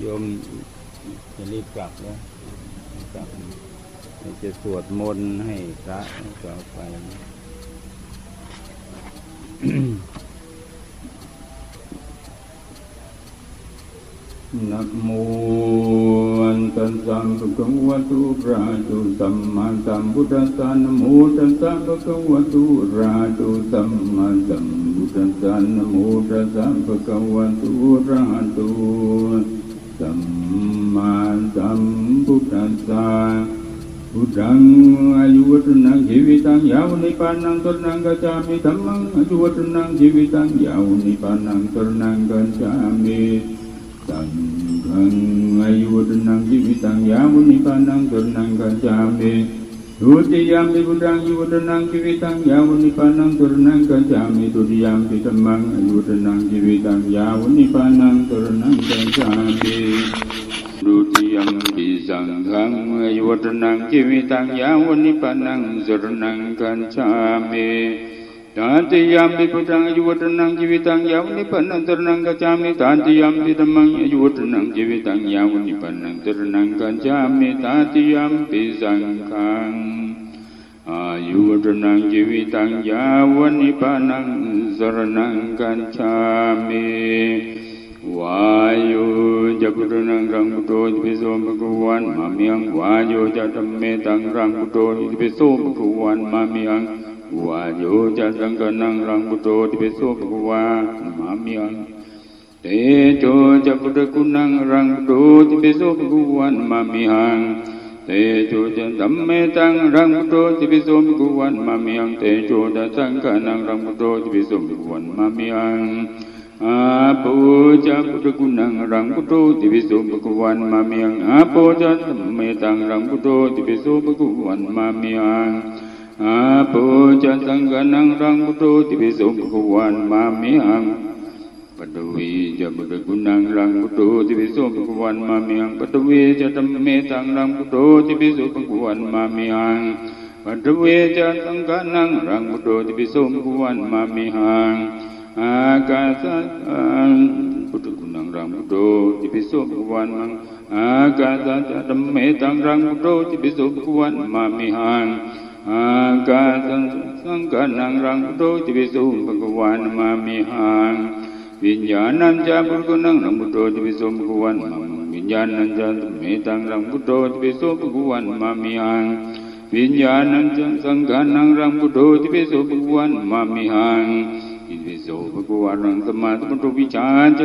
โยมจะรีบกลับแล้วกลับจะสวดมนต์ให้พระต่อไปนะโมตัสสะภะคะวะโตอะระหะโตสัมมาสัมพุทธัสสะนะโมตัสสะภะคะวะโตอะระหะโตสัมมาสัมพุทธัสสะนะโมตัสสะภะคะวะโตอะระหะโต สัมมาสัมพุทธัสสะพุทธังอายุวัฒนังชีวิตังยาวนิพพานังตรนังกัจจามิธัมมังอายุวัฒนังชีวิตังยาวนิพพานังตรนังกัจจามิ ตังขังอายุวัฒนังชีวิตังยาวุนิพานังตรนังกัจจามิ ทุติยามปิพุทธังอายุวัฒนังชีวิตังยาวุนิพานังตรนังกัจจามิทุติยามปิธรรมัง อายุวัฒนังจิวิตังยาวนิพานังสรนังกัญชามิวายุจะพุทธนังรังพุทโธพิโสมกุวันมามียังวายุจัตเมตังรังพุทโธพิโสมกุวันมามียังวายุจะสังกนังรังพุทโธพิโสมกุวันมามียังเตโจะพุทธกุนังรังพุทโธพิโสมกุวันมามียัง เตโชจะธัมเมตังรังพุทโธทิปโสภะวันมามิยังเตโชจะสังกนังรังพุทโธทิปโสภะวันมามิยังอาโปจะพุทธกุนังรังพุทโธทิปโสภะวันมามิยังอาโปจะธัมเมตังรังพุทโธทิปโสภะวันมามิยังอาปูจันตังกันังรังพุทโธติปิสุภควันมามิหัง ปัตวีจะบุตรกุนังรังพุทโธติปิสุภควันมามิหังปัตวีจะธรรมเมตังรังพุทโธติปิสุภควันมามิหังปัตวีจะตังกันังรังพุทโธติปิสุภควันมามิหังอากาสังพุทธกุนังรังพุทโธติปิสุภควันมังอากาสัจะธรรมเมตังรังพุทโธติปิสุภควันมามิหัง วิญญาณัญจาบุรุณังนังบุตโตติสุโภุวันมังวิญญาณัญจาเมตังรังบุตโตติสุโภุวันมามิหังวิญญาณัญจสังฆานังรังบุตโตติสุโภุวันมามิหังจิปิโสภุวันรังสมาธิปุตโวิชาจ